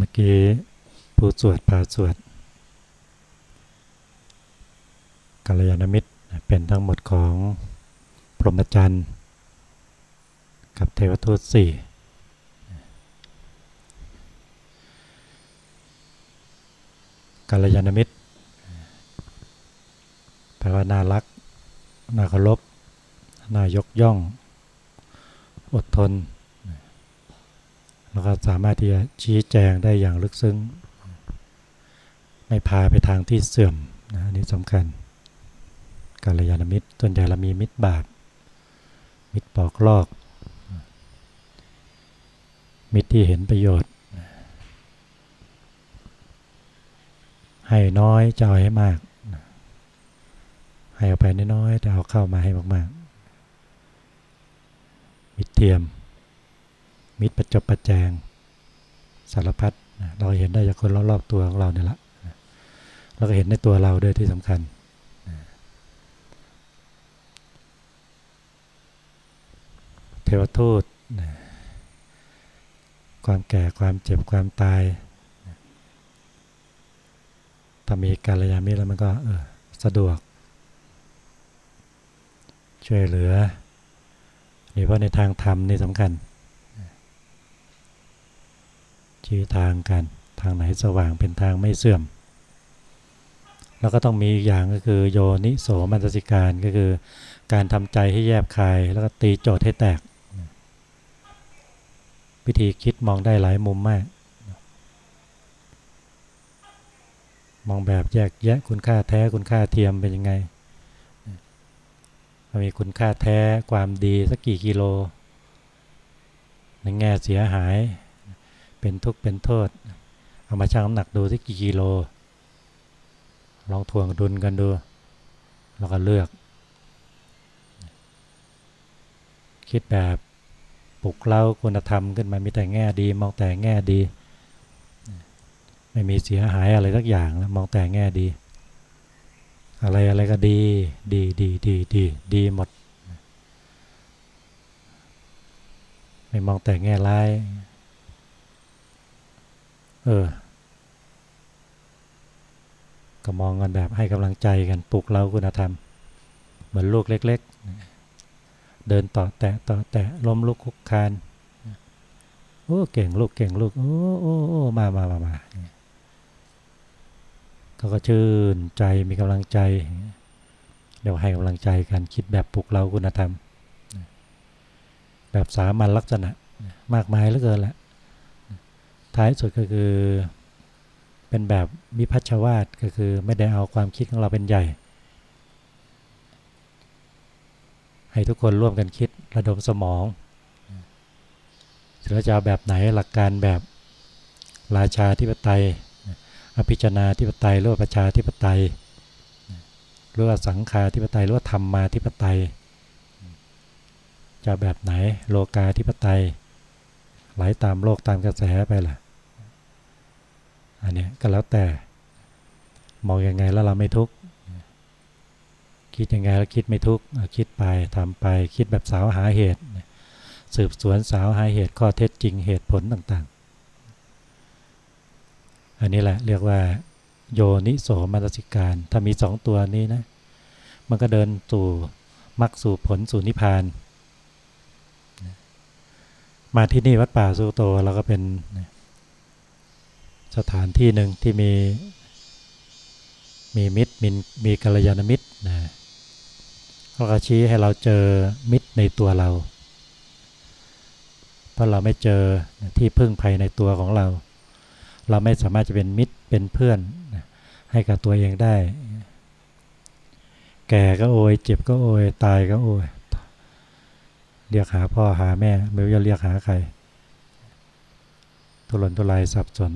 เมื่อกี้ผู้สวดพาสวดกัลยาณมิตรเป็นทั้งหมดของพรหมจรรย์ กับเทวทูตสี่กัลยาณมิตรแปลว่าน่ารัก น่าเคารพ น่ายกย่อง อดทน แล้วก็สามารถที่จะชี้แจงได้อย่างลึกซึ้ง ไม่พาไปทางที่เสื่อมนะอันนี้สำคัญกัลยาณมิตรส่วนใหญ่เรามีมิตรบาปมิตรปอกลอก มิตรที่เห็นประโยชน์ ให้น้อยจะเอาให้มาก ให้เอาไปน้อยๆแต่เอาเข้ามาให้มากๆมิตรเทียม มิตรประจบประแจงสารพัดเราเห็นได้จากคนรอบๆตัวของเราเนี่ยละเราก็เห็นในตัวเราด้วยที่สำคัญเทวทูตความแก่ความเจ็บความตายถ้ามีการยามิแล้วมันก็สะดวก ช่วยเหลือนี่เพราะในทางธรรมนี่สำคัญ ชี้ทางกัน ทางไหนสว่างเป็นทางไม่เสื่อม แล้วก็ต้องมีอีกอย่างก็คือโยนิโสมัตสิการก็คือ การทำใจให้แยบคาย แล้วก็ตีโจทย์ให้แตกวิธีคิดมองได้หลายมุมมาก มองแบบแยกแยะคุณค่าแท้คุณค่าเทียมเป็นยังไงมีคุณค่าแท้ความดีสักกี่กิโล ในแง่เสียหาย เป็นทุกข์เป็นโทษ เอามาชั่งน้ำหนักดูสักกี่กิโล ลองทวงดุลกันดู แล้วก็เลือก คิดแบบปลุกเล้าคุณธรรมขึ้นมามีแต่แง่ดี มองแต่แง่ดี ไม่มีเสียหายอะไรสักอย่างแล้วมองแต่แง่ดี อะไรอะไรก็ดี ดีดีดีดีดีหมด ไม่มองแต่แง่ร้าย เออ ก็มองกันแบบให้กำลังใจกันปลุกเราคุณธรรม เหมือนลูกเล็ก ๆ เดินต่อแตะต่อแตะล้มลุกคุกคานโอ้เก่งลูกเก่งลูกโอ้โอ้โอ้มามามามาเขาก็ชื่นใจมีกำลังใจเดี๋ยวให้กำลังใจกันคิดแบบปลุกเราคุณธรรม แบบสามัญลักษณะ มากมายเหลือเกินแหละ ท้ายสุดก็คือ เป็นแบบมิพัชวาตก็คือไม่ได้เอาความคิดของเราเป็นใหญ่ ให้ทุกคนร่วมกันคิดระดมสมองเราจะเอาแบบไหนหลักการแบบราชาธิปไตย อภิชนาธิปไตยหรือว่าประชาธิปไตยหรือว่าสังฆาธิปไตยหรือว่าธรรมาธิปไตย จะแบบไหนโลกาธิปไตยไหลตามโลกตามกระแสไปล่ะ อันนี้ก็แล้วแต่มองยังไงแล้วเราไม่ทุกข์คิดยังไงแล้วคิดไม่ทุกข์คิดไปทำไปคิดแบบสาวหาเหตุ สืบสวนสาวหาเหตุข้อเท็จจริงเหตุผลต่างๆ อันนี้แหละเรียกว่า โยนิโสมนสิการ ถ้ามีสองตัวนี้นะ มันก็เดินสู่มรรคสู่ผลสู่นิพพาน มาที่นี่วัดป่าสุโตเราก็เป็น สถานที่หนึ่งที่มีมีมิตรมีมีกัลยาณมิตรนะเขาก็ชี้ให้เราเจอมิตรในตัวเรา เพราะเราไม่เจอที่พึ่งภายในตัวของเรา เราไม่สามารถจะเป็นมิตรเป็นเพื่อนให้กับตัวเองได้ แก่ก็โอยเจ็บก็โอยตายก็โอยเรียกหาพ่อหาแม่ ไม่รู้จะเรียกหาใครทุรนทุรายสับสน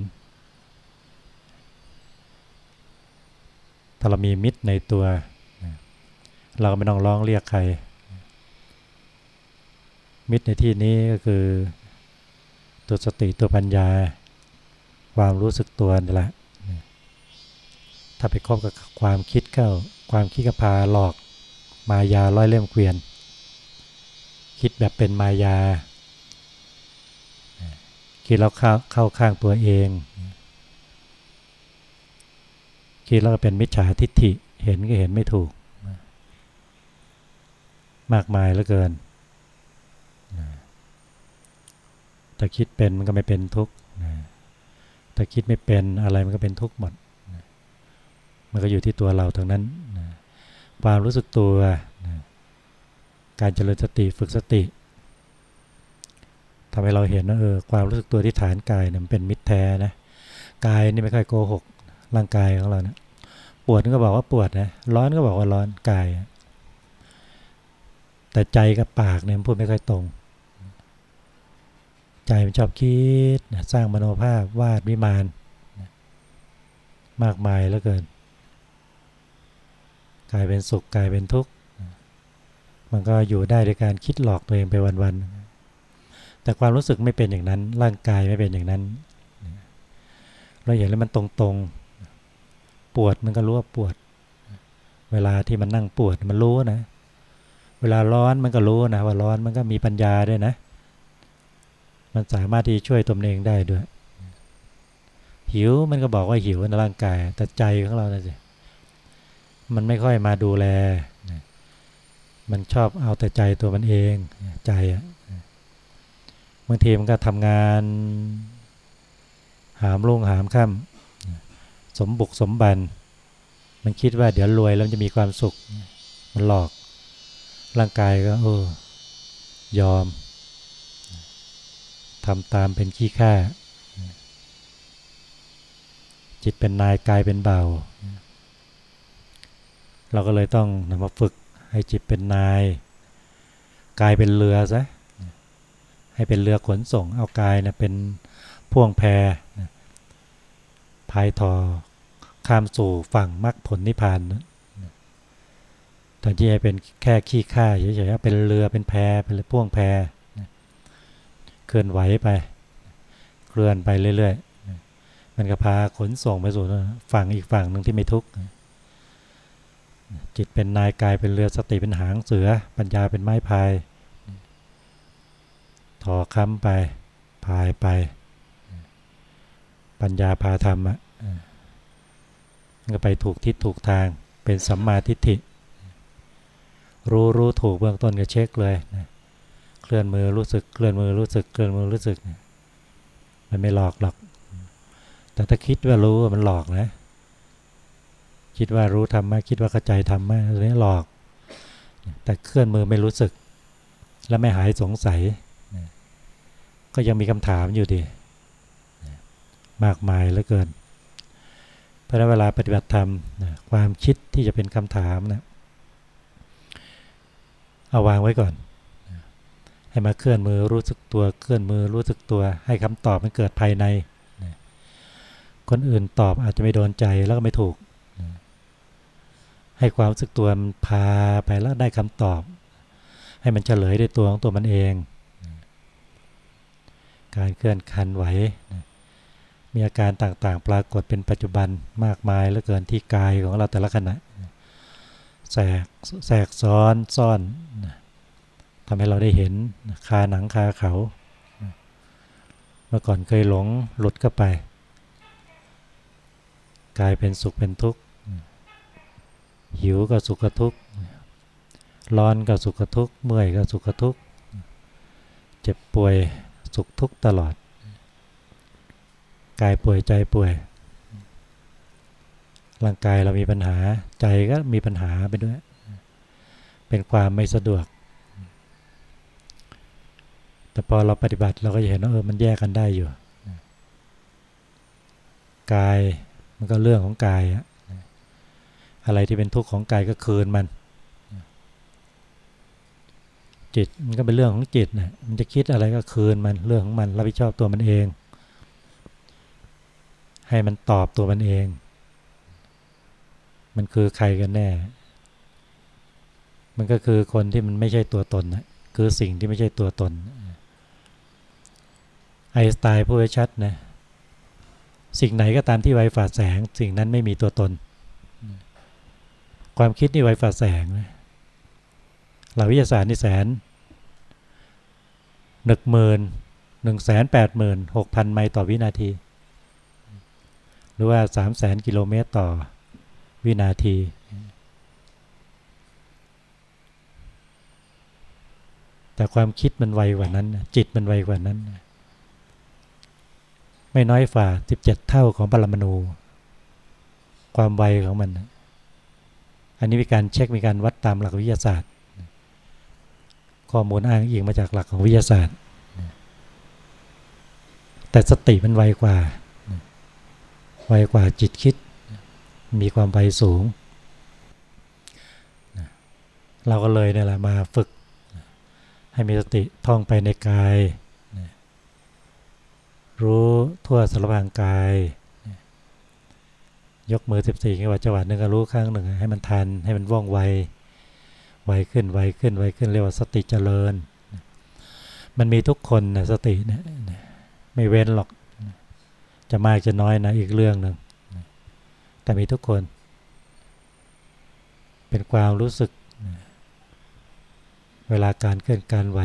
ถ้าเรามีมิตรในตัว เราก็ไม่ต้องร้องเรียกใคร มิตรในที่นี้ก็คือ ตัวสติตัวปัญญา ความรู้สึกตัวนี่แหละ ถ้าไปคบกับความคิดเข้าความคิดก็พาหลอกมายาร้อยเล่มเกวียน คิดแบบเป็นมายา คิดแล้วเข้าเข้าข้างตัวเอง คิดแล้วก็เป็นมิจฉาทิฏฐิ เห็นก็เห็นไม่ถูก มากมายเหลือเกินถ้าคิดเป็นมันก็ไม่เป็นทุกข์ถ้าคิดไม่เป็นอะไรมันก็เป็นทุกข์หมด มันก็อยู่ที่ตัวเราทั้งนั้นความรู้สึกตัว การเจริญสติฝึกสติทำให้เราเห็นว่าเออความรู้สึกตัวที่ฐานกายเนี่ยมันเป็นมิตรแท้นะกายนี่ไม่ค่อยโกหกร่างกายของเราเนะ ปวดก็บอกว่าปวดนะร้อนก็บอกว่าร้อนกาย แต่ใจกับปากเนี่ยพูดไม่ค่อยตรง ใจมันชอบคิดสร้างมโนภาพวาดวิมานมากมายเหลือเกินกายเป็นสุขกายเป็นทุกข์มันก็อยู่ได้ด้วยการคิดหลอกตัวเองไปวันๆแต่ความรู้สึกไม่เป็นอย่างนั้น ร่างกายไม่เป็นอย่างนั้น เราเห็นแล้วมันตรงๆ ปวดมันก็รู้ว่าปวด เวลาที่มันนั่งปวดมันรู้นะ เวลาร้อนมันก็รู้นะว่าร้อนมันก็มีปัญญาด้วยนะ มันสามารถที่ช่วยตนเองได้ด้วย หิวมันก็บอกว่าหิวในร่างกาย แต่ใจของเราเนี่ยมันไม่ค่อยมาดูแล มันชอบเอาแต่ใจตัวมันเองใจอะบางทีมันก็ทำงาน หามลุ่งหามค่ำ สมบุกสมบัน มันคิดว่าเดี๋ยวรวยแล้วจะมีความสุข มันหลอก ร่างกายก็เออยอมทำตามเป็นขี้ข้าจิตเป็นนายกายเป็นเบาเราก็เลยต้องนำมาฝึกให้จิตเป็นนายกายเป็นเรือซะให้เป็นเรือขนส่งเอากายนะเป็นพ่วงแพ พายทอข้ามสู่ฝั่งมรรคผลนิพพานตอนที่ให้เป็นแค่ขี้ข้าเฉยๆเป็นเรือเป็นแพเป็นพ่วงแพเคลื่อนไหวไป เคลื่อนไปเรื่อยๆ มันก็พาขนส่งไปสู่ฝั่งอีกฝั่งหนึ่งที่ไม่ทุกข์จิตเป็นนายกายเป็นเรือสติเป็นหางเสือ ปัญญาเป็นไม้พายถอค้ำไปพายไป ปัญญาพาธรรมอะก็ไปถูกทิศถูกทางเป็นสัมมาทิฏฐิ รู้รู้ถูกเบื้องต้นก็เช็คเลยนะเคลื่อนมือรู้สึกเคลื่อนมือรู้สึกเคลื่อนมือรู้สึกมันไม่หลอกหรอก แต่ถ้าคิดว่ารู้มันหลอกนะ คิดว่ารู้ทำมาคิดว่าเข้าใจทำมาอันนี้หลอก แต่เคลื่อนมือไม่รู้สึก และไม่หายสงสัย ก็ยังมีคำถามอยู่ดี มากมายเหลือเกิน เพราะเวลาปฏิบัติธรรมนะความคิดที่จะเป็นคำถามนะเอาวางไว้ก่อน ให้มาเคลื่อนมือรู้สึกตัวเคลื่อนมือรู้สึกตัว ให้คำตอบมันเกิดภายใน คนอื่นตอบอาจจะไม่โดนใจแล้วก็ไม่ถูก ให้ความรู้สึกตัวมันพาไปแล้วได้คำตอบ ให้มันเฉลยได้ตัวของตัวมันเองการเคลื่อนคันไหวนะ มีอาการต่างๆ ปรากฏเป็นปัจจุบันมากมายเหลือเกินที่กายของเราแต่ละขณะแสกแสกซ้อนซ่อนทำให้เราได้เห็นคาหนังคาเขา เมื่อก่อนเคยหลงหลุดเข้าไป กลายเป็นสุขเป็นทุกข์ หิวก็สุขก็ทุกข์ ร้อนก็สุขก็ทุกข์ เมื่อยก็สุขก็ทุกข์ เจ็บป่วยสุขทุกข์ตลอด กายป่วยใจป่วย ร่างกายเรามีปัญหาใจก็มีปัญหาไปด้วย เป็นความไม่สะดวก แต่พอเราปฏิบัติเราก็จะเห็นว่าเออมันแยกกันได้อยู่ กายมันก็เรื่องของกายอะไรที่เป็นทุกข์ของกายก็คืนมัน จิตมันก็เป็นเรื่องของจิตนะมันจะคิดอะไรก็คืนมันเรื่องของมันรับผิดชอบตัวมันเอง ให้มันตอบตัวมันเอง มันคือใครกันแน่ มันก็คือคนที่มันไม่ใช่ตัวตนนะคือสิ่งที่ไม่ใช่ตัวตน ไอสไตล์พูดไว้ชัดนะ สิ่งไหนก็ตามที่ไวฝ่าแสง สิ่งนั้นไม่มีตัวตน ความคิดนี่ไวฝ่าแสงนะหลักวิทยาศาสตร์นี่แสนหนึ่งหมื่นหนึ่งแสนแปดหมื่นหกพันไมล์ต่อวินาที รือว่า 3 0 0แสนกิโลเมตรต่อวินาที แต่ความคิดมันไวกว่านั้น จิตมันไวกว่านั้น ไม่น้อยฝ่า 17 เท่าของปรมาณูความไวของมัน อันนี้มีการเช็คมีการวัดตามหลักวิทยาศาสตร์ ข้อมูลอ้างอิงมาจากหลักของวิทยาศาสตร์ แต่สติมันไวกว่า ไวกว่าจิตคิด มีความไวสูง เราก็เลยเนี่ยแหละมาฝึก ให้มีสติท่องไปในกาย รู้ทั่วสารพางกาย ยกมือสิบสี่จังหวะจังหวะหนึ่งก็รู้ครั้งหนึ่ง ให้มันทัน ให้มันว่องไว ไวขึ้น ไวขึ้น ไวขึ้น เรียกว่าสติเจริญ มันมีทุกคนนะสติเนี่ยไม่เว้นหรอก จะมากจะน้อยนะอีกเรื่องหนึ่งแต่มีทุกคน เป็นความรู้สึก เวลาการเคลื่อนการไหว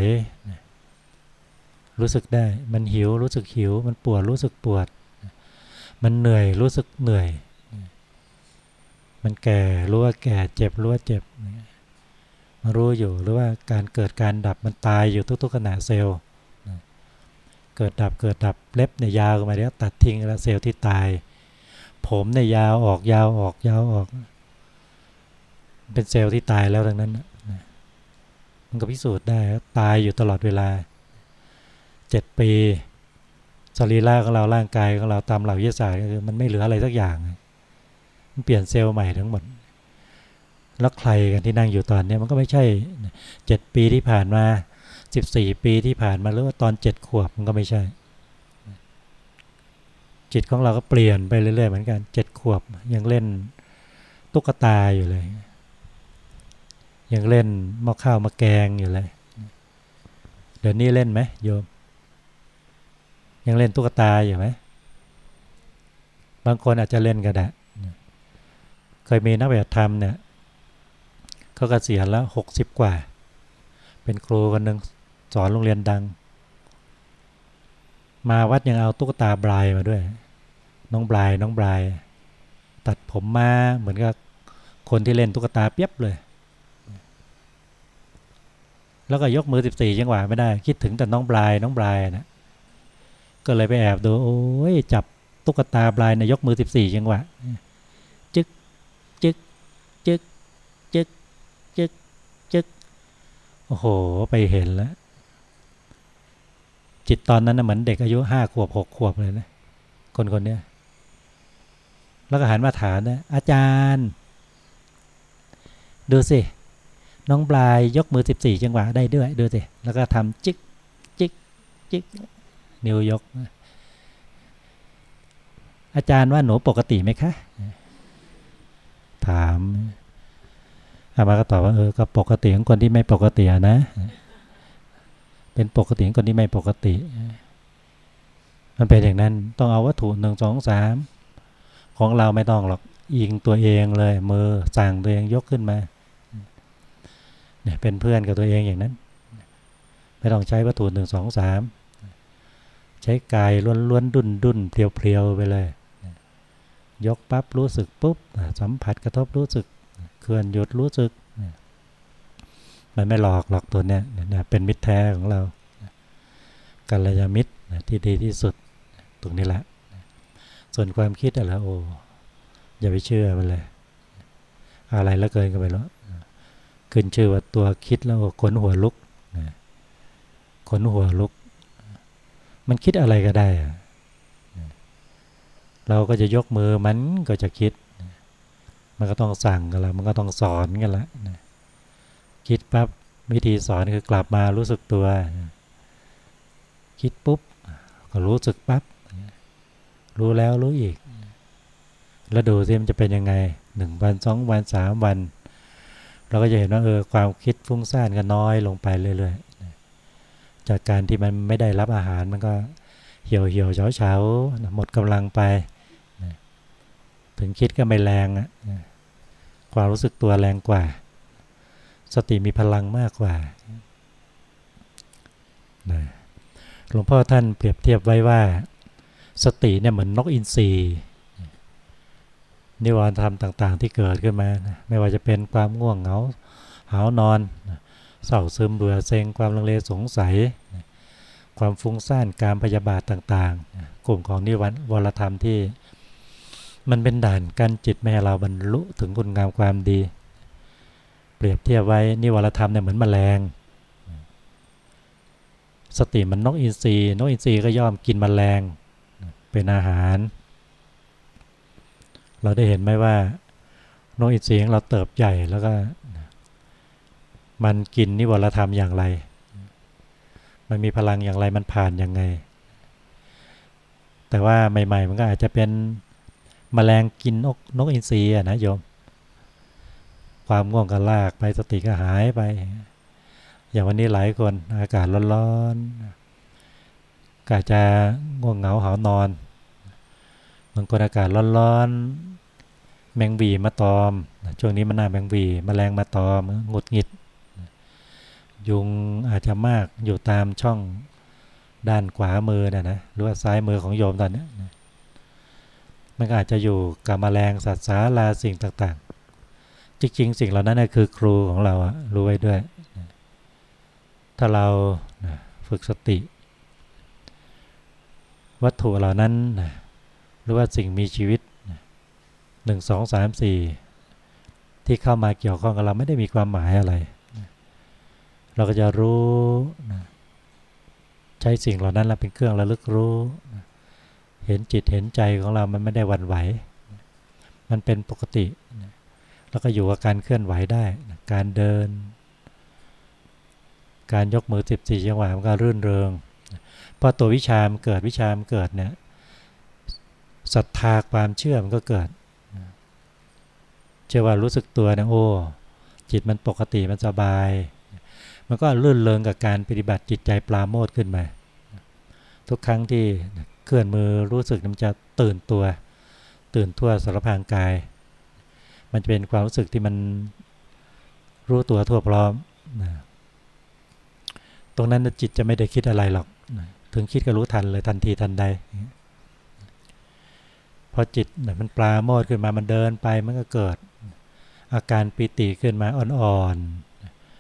รู้สึกได้ มันหิวรู้สึกหิว มันปวดรู้สึกปวด มันเหนื่อยรู้สึกเหนื่อย มันแก่รู้ว่าแก่เจ็บรู้ว่าเจ็บมารู้อยู่หรือว่าการเกิดการดับมันตายอยู่ทุกๆขณะเซลล์ เกิดดับเกิดดับเล็บเนี่ยยาวมาแล้วตัดทิ้งแล้วเซลล์ที่ตาย ผมเนี่ยยาวออกยาวออกยาวออก เป็นเซลล์ที่ตายแล้วดังนั้นมันก็พิสูจน์ได้ตายอยู่ตลอดเวลาเจ็ดปีสรีระของเราร่างกายของเราตามหลักวิทยาศาสตร์ก็คือมันไม่เหลืออะไรสักอย่าง มันเปลี่ยนเซลล์ใหม่ทั้งหมด แล้วใครกันที่นั่งอยู่ตอนนี้มันก็ไม่ใช่เจ็ดปีที่ผ่านมา สิบสี่ปีที่ผ่านมาหรือว่าตอนเจ็ดขวบมันก็ไม่ใช่ จิตของเราก็เปลี่ยนไปเรื่อยๆเหมือนกันเจ็ดขวบยังเล่นตุ๊กตาอยู่เลย ยังเล่นหม้อข้าวมาแกงอยู่เลย เดี๋ยวนี้เล่นไหมโยม ยังเล่นตุ๊กตาอยู่ไหมบางคนอาจจะเล่นก็ได้เคยมีนักปฏิบัติธรรมเนี่ยเขากเกษียณแล้วหกสิบกว่า เป็นครูคนหนึ่ง สอนโรงเรียนดัง มาวัดยังเอาตุ๊กตาบลายมาด้วย น้องบลายน้องบลาย ตัดผมมาเหมือนกับคนที่เล่นตุ๊กตาเปียบเลย แล้วก็ยกมือสิบสี่จังหวะไม่ได้ คิดถึงแต่น้องบลายน้องบลายนะก็เลยไปแอบดูโอ้ยจับตุ๊กตาบลายนยกมือสิบสี่จังหวะจึกจึกจึกจึกจึกโอ้โห ไปเห็นแล้ว จิตตอนนั้นนะเหมือนเด็กอายุห้าขวบหกขวบเลยนะคนคนนี้แล้วก็หันมาถามนะอาจารย์ ดูสิ น้องปลายยกมือสิบสี่จังหวะได้ด้วย ดูสิ แล้วก็ทำจิกจิกจิกนิ้วยก อาจารย์ว่าหนูปกติไหมคะ ถามอามาก็ตอบว่าเออก็ปกติของคนที่ไม่ปกตินะ เป็นปกติคนที่ไม่ปกติ มันเป็นอย่างนั้นต้องเอาวัตถุหนึ่งสองสามของเราไม่ต้องหรอกอิงตัวเองเลยมือสั่งตัวเองยกขึ้นมาเนี่ยเป็นเพื่อนกับตัวเองอย่างนั้น ไม่ต้องใช้วัตถุหนึ่งสองสามใช้กายล้วนๆดุนดุนเพลียวๆไปเลย ยกปั๊บรู้สึกปุ๊บสัมผัสกระทบรู้สึกเคลื่อนหยุดรู้สึก มันไม่หลอกหลอกตัวเนี้ยเป็นมิตรแท้ของเรากัลยาณมิตรที่ดีที่สุดตรงนี้แหละ ส่วนความคิดอะไรโอ้อย่าไปเชื่อมันเลย อะไรแล้วเกินกันไปแล้วขึ้นชื่อว่าตัวคิดแล้วขนหัวลุกขนหัวลุก มันคิดอะไรก็ได้อะเราก็จะยกมือมันก็จะคิด มันก็ต้องสั่งกันละมันก็ต้องสอนกันละ คิดปั๊บวิธีสอนคือกลับมารู้สึกตัว คิดปุ๊บก็รู้สึกปั๊บรู้แล้วรู้อีก แล้วดูซิมันจะเป็นยังไงหนึ่งวันสองวันสามวัน เราก็จะเห็นว่าเออความคิดฟุ้งซ่านก็น้อยลงไปเรื่อยๆจากการที่มันไม่ได้รับอาหารมันก็เหี่ยวเหี่ยวเฉาเฉาหมดกำลังไป ถึงคิดก็ไม่แรงอะความรู้สึกตัวแรงกว่า สติมีพลังมากกว่าหลวงพ่อท่านเปรียบเทียบไว้ว่า สติเนี่ยเหมือนนกอินทรีนิวรณ์ธรรมต่าง ๆ ที่เกิดขึ้นมา ไม่ว่าจะเป็นความง่วงเหงาหานอนเศร้าซึมเบื่อเซ็งความลังเลสงสัย ความฟุ้งซ่านการพยาบาทต่าง ๆ กลุ่มของนิวรณ์วรธรรมที่ มันเป็นด่านกันจิตไม่ให้เราบรรลุถึงคุณงามความดี เปรียบเทียบไว้นิวรธรรมเนี่ยเหมือนแมลง สติมันนกอินทรีนกอินทรีก็ย่อมกินแมลงเป็นอาหาร เราได้เห็นไหมว่านกอินทรีของเราเติบใหญ่แล้วก็ มันกินนิวรธรรมอย่างไร มันมีพลังอย่างไรมันผ่านยังไง แต่ว่าใหม่ ๆ มันก็อาจจะเป็นมแมลงกินนกนกอินทรีอะนะโยม ความง่วงก็ลากไปสติก็หายไป อย่างวันนี้หลายคนอากาศร้อนๆก็จะง่วงเหงาหานอนบางคนอากาศร้อนๆแมงวีมาตอม ช่วงนี้มันหน้าแมงวีมแมลงมาตอมหงุดหงิด ยุงอาจจะมากอยู่ตามช่องด้านขวามือนะนะหรือว่าซ้ายมือของโยมตอนนี้มันอาจจะอยู่กับแมลงสัตว์สาราสิ่งต่างๆ จริงๆ สิ่งเหล่านั้นคือครูของเราอะรู้ไว้ด้วย ถ้าเราฝึกสติ วัตถุเหล่านั้นหรือว่าสิ่งมีชีวิตหนึ่งสองสามสี่ที่เข้ามาเกี่ยวข้องกับเราไม่ได้มีความหมายอะไร เราก็จะรู้ใช้สิ่งเหล่านั้นเราเป็นเครื่องระลึกรู้ เห็นจิตเห็นใจของเรามันไม่ได้วันไหว มันเป็นปกติ แล้วก็อยู่กับการเคลื่อนไหวได้ การเดิน การยกมือสิบสี่จังหวะมันก็รื่นเริงพอตัววิชามเกิดวิชามเกิดเนี่ยศรัทธาความเชื่อมันก็เกิด เชื่อว่ารู้สึกตัวนะโอ้จิตมันปกติมันสบาย มันก็รื่นเริงกับการปฏิบัติจิตใจปลาโมดขึ้นมา ทุกครั้งที่เคลื่อนมือรู้สึกมันจะตื่นตัว ตื่นทั่วสารพางกาย มันจะเป็นความรู้สึกที่มันรู้ตัวทั่วพร้อมนะตรงนั้นจิตจะไม่ได้คิดอะไรหรอกนะถึงคิดก็รู้ทันเลยทันทีทันใดพอจิตมันปลาโมดขึ้นมามันเดินไปมันก็เกิด อาการปิติขึ้นมาอ่อน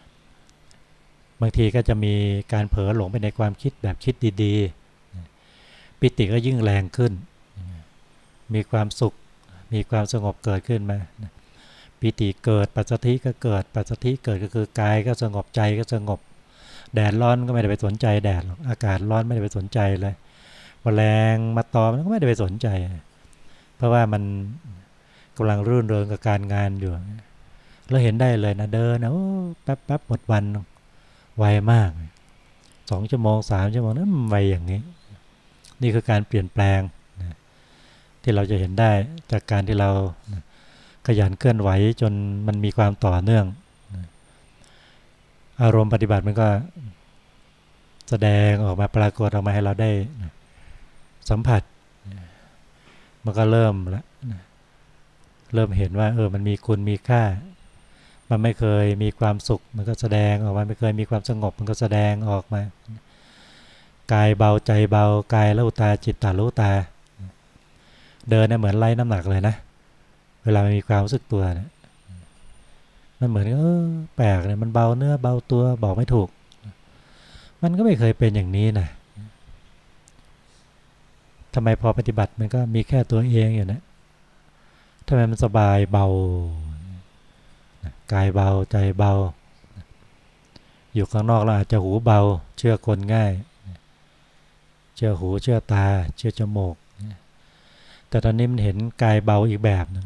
ๆ บางทีก็จะมีการเผลอหลงไปในความคิดแบบคิดดีๆ ปิติก็ยิ่งแรงขึ้น มีความสุขมีความสงบเกิดขึ้นมา ปิติเกิดปัสสติก็เกิดปัสสติเกิดก็คือกายก็สงบใจก็สงบ แดดร้อนก็ไม่ได้ไปสนใจแดดหรอกอากาศร้อนไม่ได้ไปสนใจเลยมแมลงมาตอมก็ไม่ได้ไปสนใจ เพราะว่ามันกำลังรื่นเริงกับการงานอยู่เราเห็นได้เลยนะเดินนะโอ้แป๊บแป๊บหมดวันไวมากสองชั่วโมงสามชั่วโมงนั้นไวอย่างนี้ นี่คือการเปลี่ยนแปลงนะที่เราจะเห็นได้จากการที่เรานะ ขยันเคลื่อนไหวจนมันมีความต่อเนื่อง อารมณ์ปฏิบัติมันก็แสดงออกมาปรากฏออกมาให้เราได้สัมผัส มันก็เริ่มละเริ่มเห็นว่าเออมันมีคุณมีค่า มันไม่เคยมีความสุข มันก็แสดงออกมาไม่เคยมีความสงบ มันก็แสดงออกมากายเบาใจเบากายรู้ตาจิตตารู้ตา เดินเนี่ยเหมือนไล่น้ำหนักเลยนะ เวลามีความรู้สึกตัวเนี่ยมันเหมือนเออแปลกเนี่ยมันเบาเนื้อเบาตัวบอกไม่ถูก มันก็ไม่เคยเป็นอย่างนี้นะทำไมพอปฏิบัติมันก็มีแค่ตัวเองอยู่นะทำไมมันสบายเบากายเบาใจเบา อยู่ข้างนอกเราอาจจะหูเบา เชื่อคนง่าย เชื่อหูเชื่อตา เชื่อจมูก แต่ตอนนี้มันเห็นกายเบาอีกแบบหนึ่ง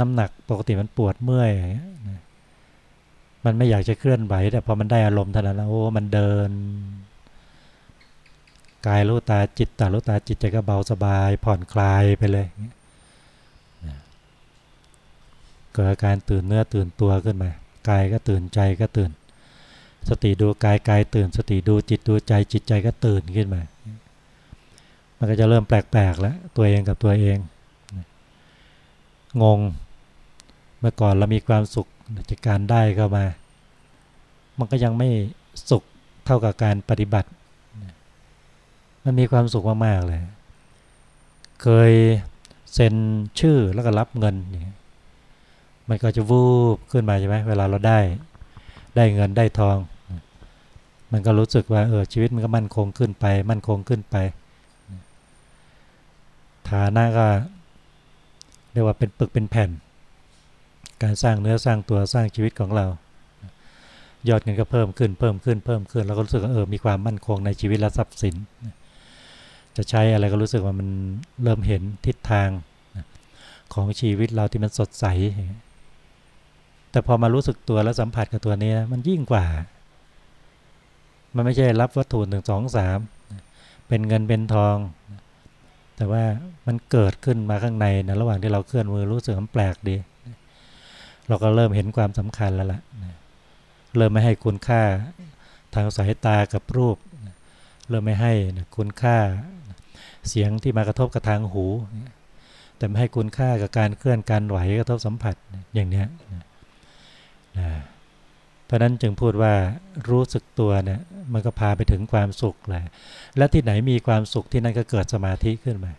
น้ำหนักปกติมันปวดเมื่อยมันไม่อยากจะเคลื่อนไหวแต่พอมันได้อารมณ์เท่านั้นแล้วโอ้มันเดินกายรู้ตาจิตตารู้ตาจิตใจก็เบาสบาย ผ่อนคลายไปเลยเกิดอาการตื่นเนื้อตื่นตัวขึ้นมากายก็ตื่นใจก็ตื่น สติดูกายกายตื่น สติดูจิตดูใจจิตใจก็ตื่นขึ้นมา มันก็จะเริ่มแปลกๆแล้วตัวเองกับตัวเอง งง มื่อก่อนเรามีความสุขจากการได้เข้ามา มันก็ยังไม่สุขเท่ากับการปฏิบัติ มันมีความสุขมากๆเลย เคยเซ็นชื่อแล้วก็รับเงินอย่างนี้มันก็จะวูบขึ้นมาใช่ไหมเวลาเราได้ได้เงินได้ทอง มันก็รู้สึกว่าเออชีวิตมันก็มั่นคงขึ้นไป มั่นคงขึ้นไป ฐานะก็เรียกว่าเป็นปึกเป็นแผ่น การสร้างเนื้อสร้างตัวสร้างชีวิตของเรา ยอดเงินก็เพิ่มขึ้นเพิ่มขึ้นเพิ่มขึ้นเราก็รู้สึกว่าเออมีความมั่นคงในชีวิตและทรัพย์สิน จะใช้อะไรก็รู้สึกว่ามันเริ่มเห็นทิศทางของชีวิตเราที่มันสดใส แต่พอมารู้สึกตัวแล้วสัมผัสกับตัวนี้มันยิ่งกว่า มันไม่ใช่รับวัตถุหนึ่งสองสามเป็นเงินเป็นทอง แต่ว่ามันเกิดขึ้นมาข้างในนะระหว่างที่เราเคลื่อนมือรู้สึกมันแปลกดี เราก็เริ่มเห็นความสำคัญแล้วล่ะเริ่มไม่ให้คุณค่าทางสายตากับรูป เริ่มไม่ให้คุณค่าเสียงที่มากระทบกับทางหู แต่ไม่ให้คุณค่ากับการเคลื่อนการไหวกระทบสัมผัสอย่างนี้นะเพราะนั้นจึงพูดว่ารู้สึกตัวเนี่ยมันก็พาไปถึงความสุขเลยและที่ไหนมีความสุขที่นั่นก็เกิดสมาธิขึ้นมา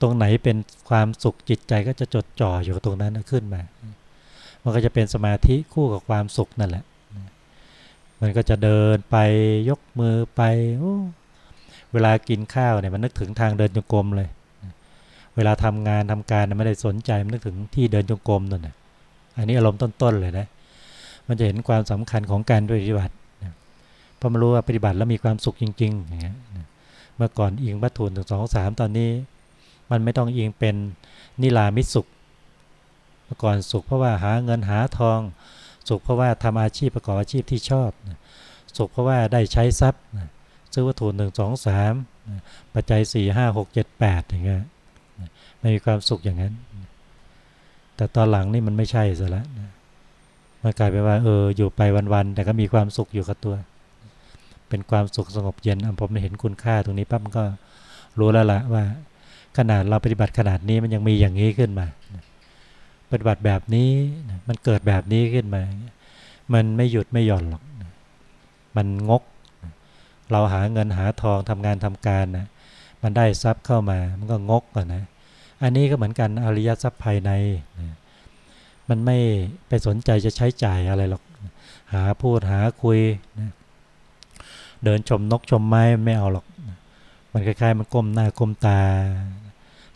ตรงไหนเป็นความสุขจิตใจก็จะจดจ่ออยู่กับตรงนั้นขึ้นมา มันก็จะเป็นสมาธิคู่กับความสุขนั่นแหละ มันก็จะเดินไปยกมือไปเวลากินข้าวเนี่ยมันนึกถึงทางเดินจงกรมเลย เวลาทำงานทำการไม่ได้สนใจมันนึกถึงที่เดินจงกรมนั่นนะอันนี้อารมณ์ต้นๆเลยนะ มันจะเห็นความสำคัญของการปฏิบัติพอมารู้ว่าปฏิบัติแล้วมีความสุขจริงๆอย่างเงี้ยเมื่อก่อนอิงวัตถุถึงสองสามตอนนี้ มันไม่ต้องอิงเป็นนิรามิสุข เมื่อก่อนสุขเพราะว่าหาเงินหาทอง สุขเพราะว่าทำอาชีพประกอบอาชีพที่ชอบ สุขเพราะว่าได้ใช้ทรัพย์ซื้อวัตถุหนึ่งสองสามปัจจัยสี่ห้าหกเจ็ดแปดอย่างเงี้ยไม่มีความสุขอย่างนั้น แต่ตอนหลังนี่มันไม่ใช่ซะแล้วมันกลายเป็นว่าเอออยู่ไปวันๆแต่ก็มีความสุขอยู่กับตัว เป็นความสุขสงบเย็นผมเห็นคุณค่าตรงนี้ปั๊บก็รู้แล้วละว่า ขนาดเราปฏิบัติขนาดนี้มันยังมีอย่างนี้ขึ้นมา ปฏิบัติแบบนี้มันเกิดแบบนี้ขึ้นมา มันไม่หยุดไม่หย่อนหรอก มันงก เราหาเงินหาทองทำงานทำการนะมันได้ทรัพย์เข้ามามันก็งกก่อนนะอันนี้ก็เหมือนกันอริยทรัพย์ภายในนะมันไม่ไปสนใจจะใช้จ่ายอะไรหรอก หาพูดหาคุยนะเดินชมนกชมไม้ไม่เอาหรอก มันคล้ายๆ มันก้มหน้าก้มตา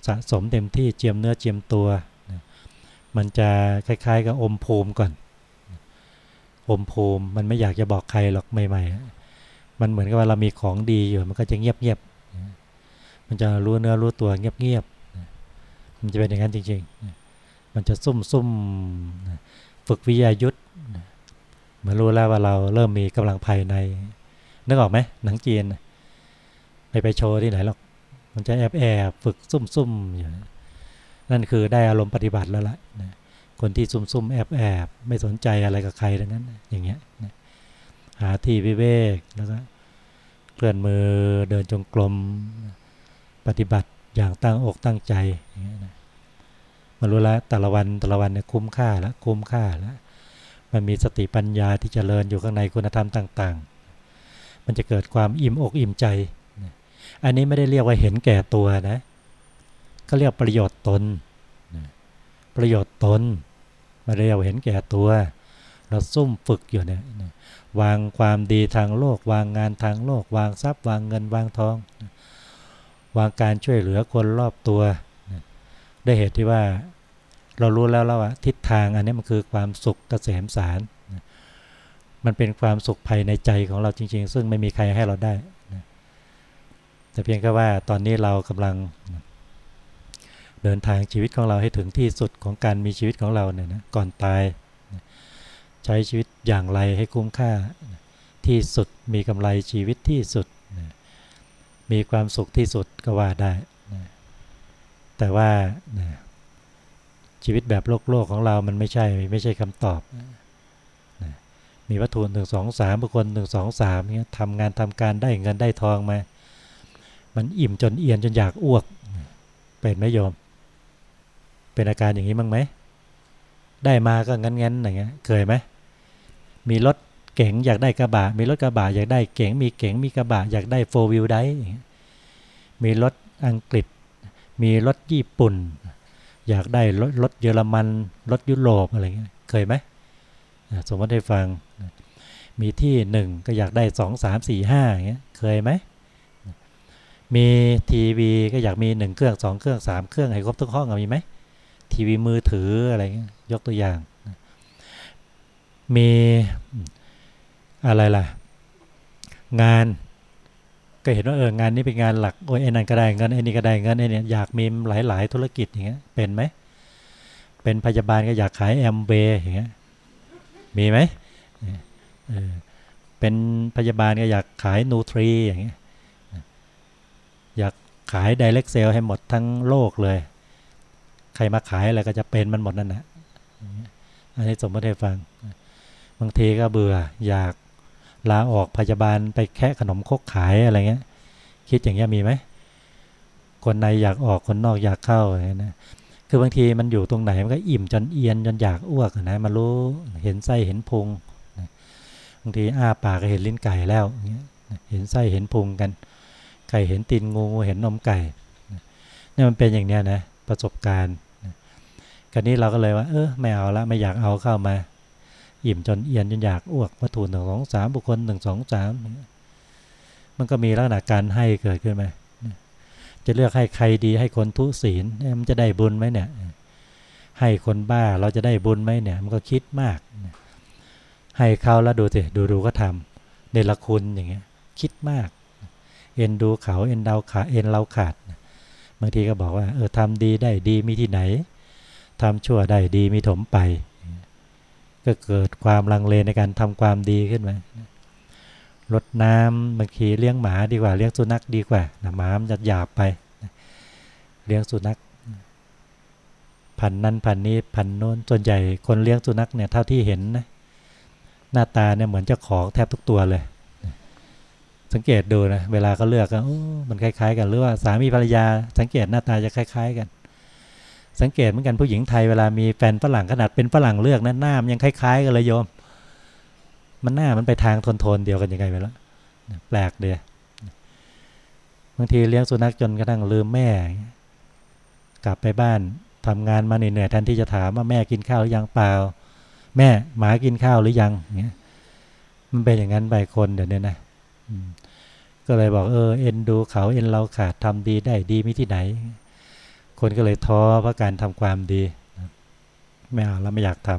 สะสมเต็มที่เจียมเนื้อเจียมตัว มันจะคล้ายๆ กับอมภูมิก่อน อมภูมิมันไม่อยากจะบอกใครหรอกใหม่ๆ มันเหมือนกับว่าเรามีของดีอยู่มันก็จะเงียบเงียบมันจะรู้เนื้อรู้ตัวเงียบเงียบมันจะเป็นอย่างนั้นจริงๆ มันจะซุ่มซุ่มฝึกวิทยายุทธมารู้แล้วว่าเราเริ่มมีกำลังภายใน นึกออกไหมหนังจีนไม่ไปโชว์ที่ไหนหรอก มันจะแอบแอบฝึกซุ่มซุ่มอยู่นั่ นคือได้อารมณ์ปฏิบัติแล้วล่ะคนที่ซุ่มซุ่มแอบแอบไม่สนใจอะไรกับใครดังนั้นอย่างเงี้ยหาที่วิเวกแล้วก็เคลื่อนมือเดินจงกรมปฏิบัติอย่างตั้งอกตั้งใจอย่างเงี้ยนะมารู้แล้วแต่ละวันแต่ละวันเนี่ยคุ้มค่าแล้วคุ้มค่าแล้วมันมีสติปัญญาที่จเจริญอยู่ข้างในคุณธรรมต่าง ๆ มันจะเกิดความอิ่มอกอิ่มใจ อันนี้ไม่ได้เรียกว่าเห็นแก่ตัวนะ ก็เรียกประโยชน์ตน ประโยชน์ตนม่ได้เรียกว่าเห็นแก่ตัว เราซุ่มฝึกอยู่เนี่ยวางความดีทางโลก วางงานทางโลก วางทรัพย์วางเงินวางทอง วางการช่วยเหลือคนรอบตัวได้เหตุที่ว่าเรารู้แล้วแล้วว่าทิศทางอันนี้มันคือความสุขเกษมสาร มันเป็นความสุขภายในใจของเราจริง ๆ ซึ่งไม่มีใครให้เราได้ แต่เพียงแค่ว่าตอนนี้เรากำลัง เดินทางชีวิตของเราให้ถึงที่สุดของการมีชีวิตของเราเนี่ยนะก่อนตายใช้ชีวิตอย่างไรให้คุ้มค่าที่สุดมีกำไรชีวิตที่สุด มีความสุขที่สุดก็ว่าได้ แต่ว่าชีวิตแบบโลกโลกของเรามันไม่ใช่ไม่ใช่คำตอบ มีวัตถุหนึ่งสองสามบุคคลหนึ่งสองสามเนี้ยทำงานทำการได้เงินได้ทองมา มันอิ่มจนเอียนจนอยากอ้วก เป็นไหมโยม เป็นอาการอย่างนี้มั้งไหม ได้มาก็งั้นๆอย่างเงี้ยเคยไหมมีรถเก๋งอยากได้กระบะมีรถกระบะอยากได้เก๋งมีเก๋งมีกระบะอยากได้โฟวิลได้มีรถอังกฤษ มีรถญี่ปุ่น อยากได้รถรถเยอรมันรถยุโรปอะไรเงี้ยเคยไหมสมมติให้ฟังมีที่หนึ่งก็อยากได้สองสามสี่ห้าอย่างเงี้ยเคยไหมมีทีวีก็อยากมีหนึ่งเครื่องสองเครื่องสามเครื่องให้ครบทุกห้องมีไหม ทีวีมือถืออะไรยกตัวอย่าง มีอะไรล่ะ งานก็เห็นว่าเอองานนี้เป็นงานหลักโอ้ยไอ้นั่นก็ได้เงินไอ้นี่ก็ได้เงินไอ้นี่อยากมีหลายๆธุรกิจอย่างเงี้ยเป็นไหมเป็นพยาบาลก็อยากขายแอมเบอย่างเงี้ยมีไหมเป็นพยาบาลก็อยากขายนูทรีอย่างเงี้ยอยากขายไดเรกเซลให้หมดทั้งโลกเลย ใครมาขายอะไรก็จะเป็นมันหมดนั่นแหละอันนี้สมมติให้ฟัง บางทีก็เบื่ออยากลาออกพยาบาลไปแค่ขนมคกขายอะไรเงี้ย คิดอย่างเงี้ยมีไหม คนในอยากออกคนนอกอยากเข้าอย่างเงี้ยนะคือบางทีมันอยู่ตรงไหนมันก็อิ่มจนเอียนจนอยากอ้วกนะมารู้เห็นไส้เห็นพุงบางทีอ้าปากก็เห็นลิ้นไก่แล้วเห็นไส้เห็นพุงกัน ไก่เห็นตีนงูเห็นนมไก่นี่มันเป็นอย่างเนี้ยนะ ประสบการณ์กันนี้เราก็เลยว่า เออไม่เอาละไม่อยากเอาเข้ามาอิ่มจนเอียนจนอยากอ้วกวัตถุหนึ่งสองสามบุคคลหนึ่งสองสามมันก็มีลักษณะการให้เกิดขึ้นมาจะเลือกให้ใครดีให้คนทุศีลมันจะได้บุญไหมเนี่ย ให้คนบ้าเราจะได้บุญไหมเนี่ย มันก็คิดมาก ให้เขาแล้วดูสิดูดูก็ทำเนรคุณอย่างเงี้ย คิดมาก เอ็นดูเขาเอ็นเดาขาเอ็นเราขาด บางทีก็บอกว่าเออทำดีได้ดีมีที่ไหนทำชั่วได้ดีมีถมไป ก็เกิดความลังเลในการทำความดีขึ้นมาลดน้ำบางทีเลี้ยงหมาดีกว่าเลี้ยงสุนัขดีกว่าหมามันจะหยาบไป เลี้ยงสุนัขพันนั้นพันนี้พันโน้นส่วนใหญ่คนเลี้ยงสุนัขเนี่ยเท่าที่เห็นนะหน้าตาเนี่ยเหมือนเจ้าของแทบทุกตัวเลย สังเกตดูนะเวลาเขาเลือกก็มันคล้าย ๆ กันหรือว่าสามีภรรยา สังเกตหน้าตาจะคล้าย ๆ กัน สังเกตเหมือนกันผู้หญิงไทยเวลามีแฟนฝรั่งขนาดเป็นฝรั่งเลือกนะหน้ามันยังคล้าย ๆ กันเลยโยม มันหน้ามันไปทางโทนๆเดียวกันยังไงไปแล้วแปลกเดียบางทีเลี้ยงสุนัขจนกระทั่งลืมแม่ กลับไปบ้านทำงานมาเหนื่อยๆแทนที่จะถามว่าแม่กินข้าวหรือยังเปล่า แม่หมากินข้าวหรือยังเงี้ยมันเป็นอย่างนั้นไปคนเดี๋ยวนี้นะ ก็เลยบอกเออเอ็นดูเขาเอ็นเราขาดทำดีได้ดีมิที่ไหน คนก็เลยท้อเพราะการทำความดีไม่เอาแล้วไม่อยากท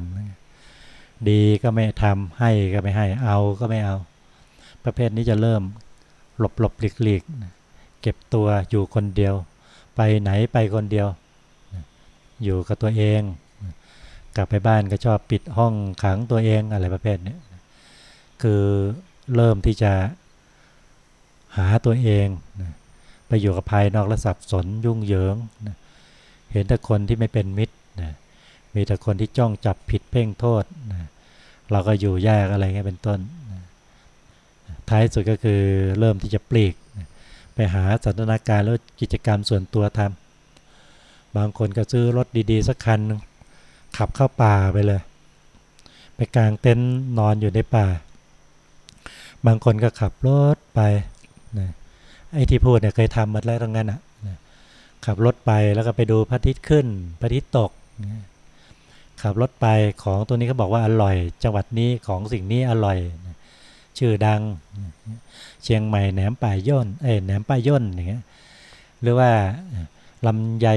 ำดีก็ไม่ทำให้ก็ไม่ให้ เอาก็ไม่เอา ประเภทนี้จะเริ่มหลบหลบหลีกหลีกเก็บตัวอยู่คนเดียว ไปไหนไปคนเดียว อยู่กับตัวเอง กลับไปบ้านก็ชอบปิดห้องขังตัวเองอะไรประเภทนี้คือเริ่มที่จะ หาตัวเองไปอยู่กับภายนอกและสับสนยุ่งเหยิงนะเห็นแต่คนที่ไม่เป็นมิตรนะมีแต่คนที่จ้องจับผิดเพ่งโทษนะเราก็อยู่ยากอะไรเงี้ยเป็นต้นนะท้ายสุดก็คือเริ่มที่จะปลีกนะไปหาสันทนาการแล้วกิจกรรมส่วนตัวทำบางคนก็ซื้อรถดีๆ สักคันขับเข้าป่าไปเลย ไปกลางเต็นท์นอนอยู่ในป่า บางคนก็ขับรถไป ไอ้ที่พูดเนี่ยเคยทำมาแล้วตรงนั้นอะขับรถไปแล้วก็ไปดูพระอาทิตย์ขึ้นพระอาทิตย์ตก ขับรถไปของตัวนี้เขาบอกว่าอร่อย จังหวัดนี้ของสิ่งนี้อร่อย ชื่อดัง เชียงใหม่แหนมป่ายย่นเอ้แหนมป่ายย่นอย่างเงี้ยหรือว่าลำไย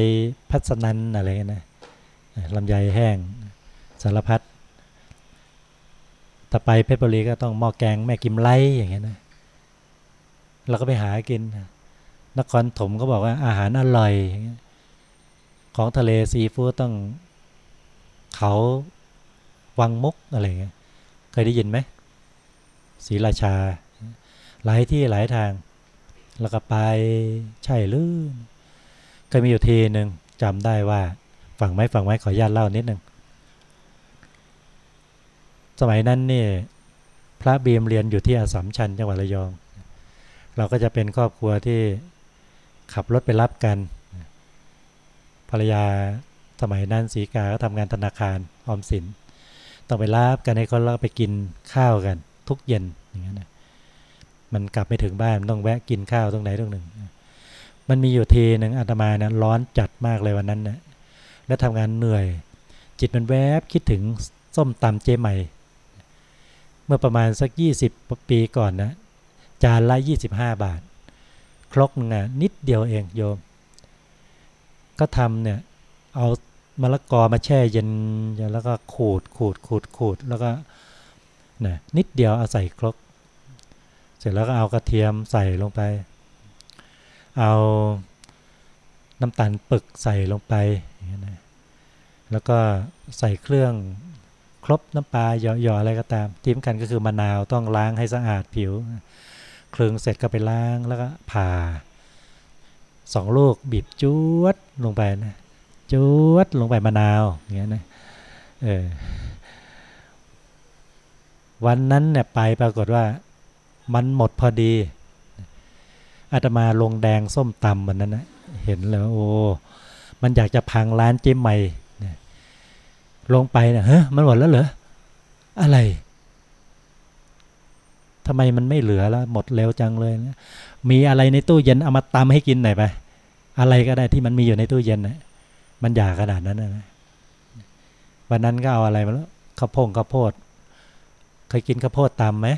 พัสนันอะไรนะลำไยแห้งสารพัดถ้าไปเพชรบุรีก็ต้องหม้อแกงแม่กิมไลอย่างเงี้ยนะ เราก็ไปหากินนครถมก็บอกว่าอาหารอร่อย ของทะเลซีฟู้ดต้องเขาวังมุกอะไรเงี้ยเคยได้ยินไหมศรีราชา หลายที่หลายทาง แล้วก็ไปใช่ลือเคยมีอยู่ทีหนึ่งจำได้ว่าฝั่งไม้ฝั่งไม้ขออนุญาตเล่านิดหนึ่งสมัยนั้นนี่พระบีมเรียนอยู่ที่อาสัมชัญจังหวัดระยอง เราก็จะเป็นครอบครัวที่ขับรถไปรับกัน ภรรยาสมัยนั้นสีกาก็ทำงานธนาคารออมสิน ต้องไปรับกันให้เขาแล้วไปกินข้าวกัน ทุกเย็นอย่างเงี้ยนะมันกลับไม่ถึงบ้านต้องแวะกินข้าวตรงไหนตรงหนึ่ง มันมีอยู่ทีหนึ่งอาตมาเนี่ยร้อนจัดมากเลยวันนั้นนะแล้วทำงานเหนื่อย จิตมันแวบคิดถึงส้มตำเจใหม่ เมื่อประมาณสัก 20 ปีก่อนนะ จานละ25บาท ครกนึงอะนิดเดียวเองโยม ก็ทำเนี่ย เอามะละกอมาแช่เย็นแล้วก็ขูดขูดขูดขูดแล้วก็นะนิดเดียวเอาใส่ครก เสร็จแล้วก็เอากระเทียมใส่ลงไป เอาน้ำตาลปึกใส่ลงไปอย่างนี้นะแล้วก็ใส่เครื่องครบน้ำปลาหยอๆอะไรก็ตามทีมกันก็คือมะนาวต้องล้างให้สะอาดผิว คลึงเสร็จก็ไปล้างแล้วก็ผ่าสองลูกบีบจุดลงไปนะจุดลงไปมะนาวอย่างเงี้ยนะเออวันนั้นเนี่ยไปปรากฏว่า มันหมดพอดีอาตมาลงแดงส้มตำมันนั้นนะเห็นเลยว่าโอ้มันอยากจะพังร้านเจ๊ใหม่ลงไปนะเฮ้ยมันหมดแล้วเหรออะไร ทำไมมันไม่เหลือแล้ว หมดเร็วจังเลยนะมีอะไรในตู้เย็นเอามาตำให้กินหน่อยไปอะไรก็ได้ที่มันมีอยู่ในตู้เย็นนะมันอยากขนาดนั้นนะวันนั้นก็เอาอะไรมาแล้วข้าวโพดข้าวโพดเคยกินข้าวโพดตำไหม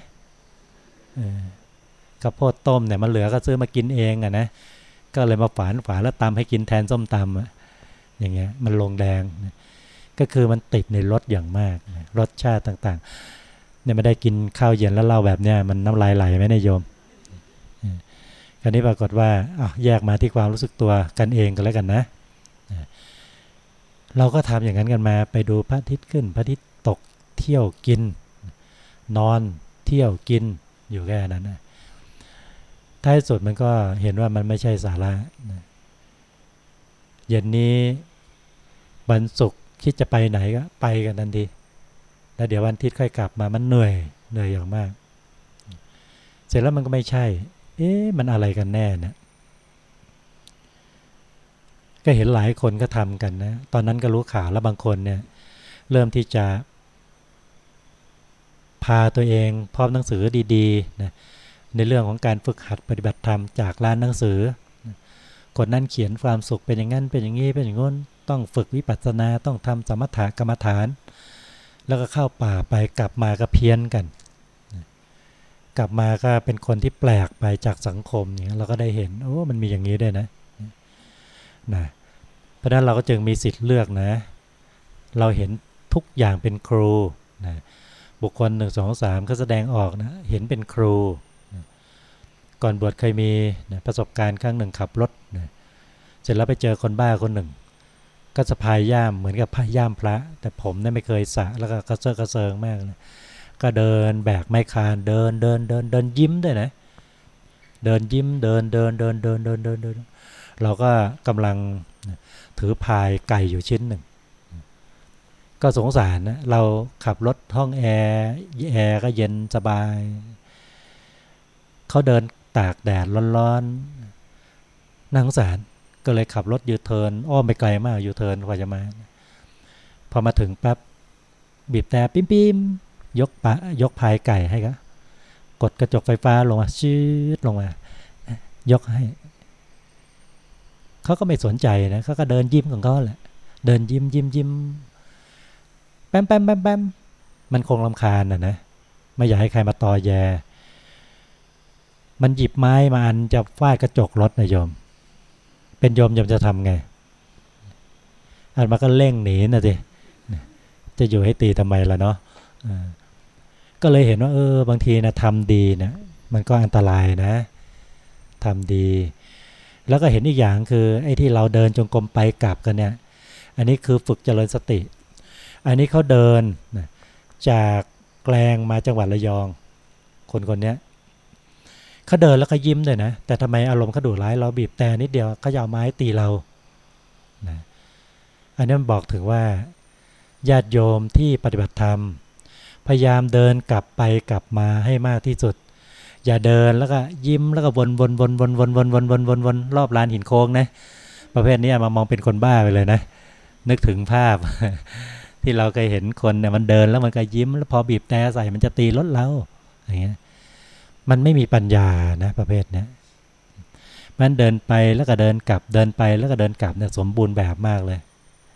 ข้าวโพดต้มเนี่ยมันเหลือก็ซื้อมากินเองอะนะก็เลยมาฝานฝานแล้วตำให้กินแทนส้มตำอะอย่างเงี้ยมันลงแดง ก็คือมันติดในรสอย่างมาก รสชาติต่างๆ เนี่ยไม่ได้กินข้าวเย็นแล้วเล่าแบบเนี้ยมันน้ำลายไหลไหมนายโยมคราวนี้ปรากฏว่าอ้าวแยกมาที่ความรู้สึกตัวกันเองกันแล้วกันนะ เราก็ทำอย่างนั้นกันมาไปดูพระอาทิตย์ขึ้น พระอาทิตย์ตกเที่ยวกิน นอนเที่ยวกินอยู่แค่นั้นนะท้ายสุดมันก็เห็นว่ามันไม่ใช่สาระเย็นนี้บรรสุกคิดจะไปไหนก็ไปกันทันที แล้วเดี๋ยววันอาทิตย์ค่อยกลับมามันเหนื่อยเหนื่อยอย่างมาก เสร็จแล้วมันก็ไม่ใช่ เอ๊ะมันอะไรกันแน่เนะี่ยก็เห็นหลายคนก็ทำกันนะ ตอนนั้นก็รู้ข่าวแล้วบางคนเนี่ยเริ่มที่จะพาตัวเองพร้อมหนังสือดีๆนะในเรื่องของการฝึกหัดปฏิบัติธรรมจากร้านหนังสือคนนั้นเขียนความสุขเป็นอย่างนั้นเป็นอย่างนี้เป็นอย่างง้น ต้องฝึกวิปัสสนาต้องทำสมถะกรรมฐาน แล้วก็เข้าป่าไปกลับมาก็เพี้ยนกัน กลับมาก็เป็นคนที่แปลกไปจากสังคมเนี่ยเราก็ได้เห็นโอ้มันมีอย่างนี้ด้วยนะนะเพราะนั้นเราก็จึงมีสิทธิ์เลือกนะ เราเห็นทุกอย่างเป็นครูนะบุคคลหนึ่งสองสามเขาแสดงออกนะเห็นเป็นครูก่อนบวชเคยมีนะประสบการณ์ครั้งหนึ่งขับรถนะเสร็จแล้วไปเจอคนบ้าคนหนึ่ง ก็สะพายย่ามเหมือนกับพายย่ามพระ แต่ผมเนี่ยไม่เคยสะแล้วก็กระเซาะกระเซิงมากเลยก็เดินแบกไม้คานเดินเดินเดินเดินยิ้มด้วยนะเดินยิ้มเดินเดินเดินเดินเดินเดินเดินเราก็กำลังถือพายไก่อยู่ชิ้นหนึ่ง ก็สงสารนะเราขับรถห้องแอร์แอร์ก็เย็นสบายเขาเดินตากแดดร้อนๆน่าสงสาร ก็เลยขับรถยูเทิร์นอ้อมไปไกลมากยูเทิร์นกว่าจะมา พอมาถึงปั๊บบีบแตรปิ๊มปิมยกปะยกพายไก่ให้ก็กดกระจกไฟฟ้าลงมาชืดลงมา ยกให้เขาก็ไม่สนใจนะเขาก็เดินยิ้มของเขาแหละ เดินยิ้มยิ้มยิ้มแปมแป๊มแป๊มแป๊มมันคงลำคาญนะนะไม่อยากให้ใครมาตอแย มันหยิบไม้มาอันจะฟาดกระจกรถนะโยม เป็นโยมโยมจะทำไงอันมาก็เร่งหนีนะสิจะอยู่ให้ตีทำไมล่ะเนาะก็เลยเห็นว่าเออบางทีนะทำดีนะมันก็อันตรายนะทำดี แล้วก็เห็นอีกอย่างคือไอ้ที่เราเดินจงกรมไปกลับกันเนี่ย อันนี้คือฝึกเจริญสติ อันนี้เขาเดินจากแกลงมาจังหวัดระยอง คนคนนี้ เขาเดินแล้วก็ยิ้มเลยนะ แต่ทำไมอารมณ์เขาดุร้ายเราบีบแต่นิดเดียวเขาเอาไม้ตีเรานะอันนี้มันบอกถึงว่าญาติโยมที่ปฏิบัติธรรม พยายามเดินกลับไปกลับมาให้มากที่สุด อย่าเดินแล้วก็ยิ้มแล้วก็วนวนวนวนวนวนวนวนวนวนรอบลานหินโค้งนะประเภทนี้มามองเป็นคนบ้าไปเลยนะ นึกถึงภาพ ที่เราเคยเห็นคนเนี่ยมันเดินแล้วมันก็ยิ้ม แล้วพอบีบแต่ใส่มันจะตีรถเราอย่างเงี้ย มันไม่มีปัญญานะประเภทนี้เพมันเดินไปแล้วก็เดินกลับเดินไปแล้วก็เดินกลับเนี่ยสมบูรณ์แบบมากเลย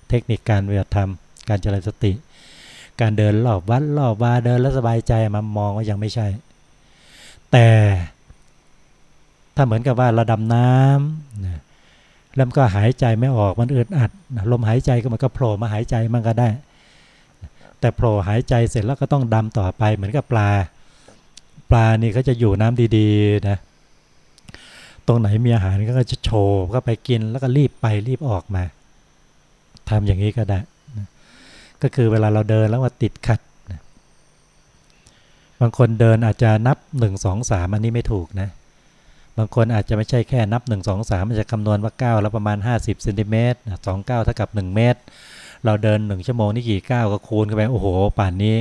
เทคนิคการปฏิธรรม การเจริญสติ การเดินรอบวัดรอบวาเดินแล้วสบายใจมามองว่ายังไม่ใช่ แต่ถ้าเหมือนกับว่าเราดำน้ำนะแล้วมันก็หายใจไม่ออกมันอึดอัดลมหายใจก็มันก็โผล่มาหายใจมันก็ได้ แต่โผล่หายใจเสร็จแล้วก็ต้องดำต่อไปเหมือนกับปลา ปลานี่เขาจะอยู่น้ำดีๆนะตรงไหนมีอาหารก็จะโชว์ก็ไปกินแล้วก็รีบไปรีบออกมาทำอย่างนี้ก็ได้นะก็คือเวลาเราเดินแล้วว่าติดขัดนะบางคนเดินอาจจะนับหนึ่งสองสามอันนี้ไม่ถูกนะบางคนอาจจะไม่ใช่แค่นับ 1 2 3มันจะคำนวณว่า 9 แล้วประมาณ 50เซนติเมตรสองเก้าเท่ากับ 1 เมตร เราเดิน 1 ชั่วโมงนี่กี่ก้าวก็คูณกันไป โอ้โห ป่านนี้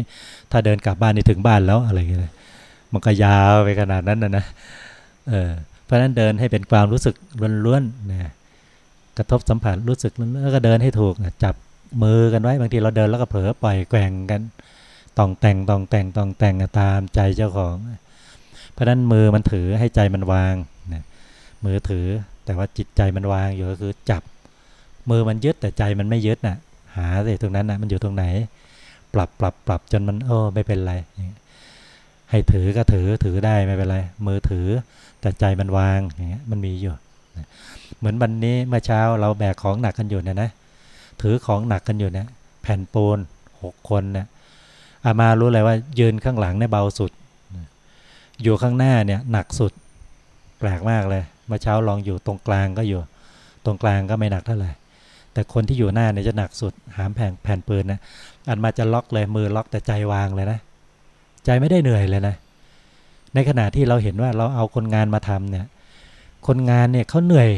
ถ้าเดินกลับบ้านนี่ถึงบ้านแล้วอะไรเงี้ย มันก็ยาวไปขนาดนั้นนะนะเออเพราะฉะนั้นเดินให้เป็นความรู้สึกล้วนๆนะกระทบสัมผัสรู้สึกแล้วก็เดินให้ถูกนะจับมือกันไว้บางทีเราเดินแล้วก็เผลอปล่อยแกว่งกันต้องแต่งต้องแต่งต้องแต่งตามใจเจ้าของ เพราะฉะนั้นมือมันถือให้ใจมันวางนะมือถือแต่ว่าจิตใจมันวางอยู่ก็คือจับ มือมันยึดแต่ใจมันไม่ยึดน่ะ หาสิตรงนั้นนะมันอยู่ตรงไหน ปรับปรับปรับจนมันโอ้ไม่เป็นไร ให้ถือก็ถือถือได้ไม่เป็นไร มือถือแต่ใจมันวางอย่างเงี้ยมันมีอยู่เหมือนวันนี้เมื่อเช้าเราแบกของหนักกันอยู่เนี่ยนะ ถือของหนักกันอยู่เนี่ยแผ่นปูนหกคนเนี่ยอามารู้เลยว่ายืนข้างหลังเนี่ยเบาสุด อยู่ข้างหน้าเนี่ยหนักสุดแปลกมากเลยเมื่อเช้าลองอยู่ตรงกลางก็อยู่ ตรงกลางก็ไม่หนักเท่าไหร่แต่คนที่อยู่หน้าเนี่ยจะหนักสุด หามแผ่นแผ่นปืนนะอันมาจะล็อกเลยมือล็อกแต่ใจวางเลยนะ ใจไม่ได้เหนื่อยเลยนะ ในขณะที่เราเห็นว่าเราเอาคนงานมาทำเนี่ย คนงานเนี่ยเขาเหนื่อย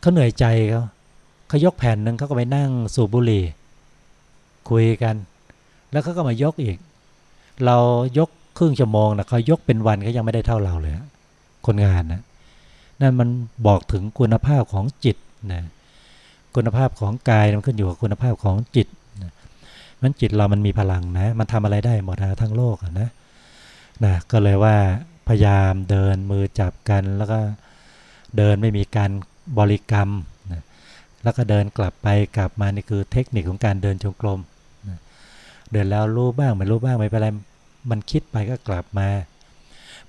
เขาเหนื่อยใจเขาเขายกแผ่นหนึ่งเขาก็ไปนั่งสูบบุหรี่ คุยกัน แล้วเขาก็มายกอีก เรายกครึ่งชั่วโมงนะเขายกเป็นวันเขายังไม่ได้เท่าเราเลยคนงานนะนั่นมันบอกถึงคุณภาพของจิตนะคุณภาพของกายมันขึ้นอยู่กับคุณภาพของจิต มันจิตเรามันมีพลังนะ มันทำอะไรได้หมดนะทั้งโลกนะนะก็เลยว่าพยายามเดินมือจับกันแล้วก็เดินไม่มีการบริกรรมนะแล้วก็เดินกลับไปกลับมานี่คือเทคนิคของการเดินจงกรมนะเดินแล้วรู้บ้างไม่รู้บ้างไม่เป็นไรมันคิดไปก็กลับมา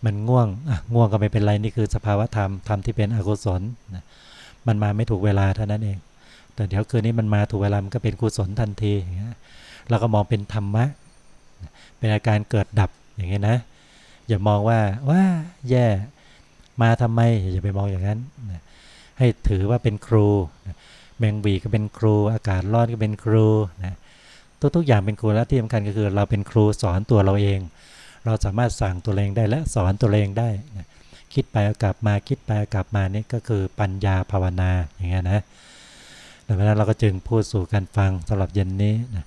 มันง่วงอะง่วงก็ไม่เป็นไรนี่คือสภาวะธรรมธรรมที่เป็นอกุศลนะมันมาไม่ถูกเวลาเท่านั้นเอง แต่เดี๋ยวคืนนี้มันมาถูกเวลามันก็เป็นกุศลทันทีอย่างเงี้ย เราก็มองเป็นธรรมะ เป็นอาการเกิดดับอย่างเงี้ยนะ อย่ามองว่าว่าแย่มาทำไมอย่าไปมองอย่างนั้นให้ถือว่าเป็นครูแมงวีก็เป็นครู อากาศร้อนก็เป็นครูนะทุกๆอย่างเป็นครูและที่สำคัญก็คือ เราเป็นครูสอนตัวเราเอง เราสามารถสั่งตัวเองได้และสอนตัวเองได้นะคิดไปกลับมาคิดไปกลับมานี่ก็คือปัญญาภาวนาอย่างเงี้ยนะดังนั้นเราก็จึงพูดสู่กันฟังสำหรับเย็นนี้นะ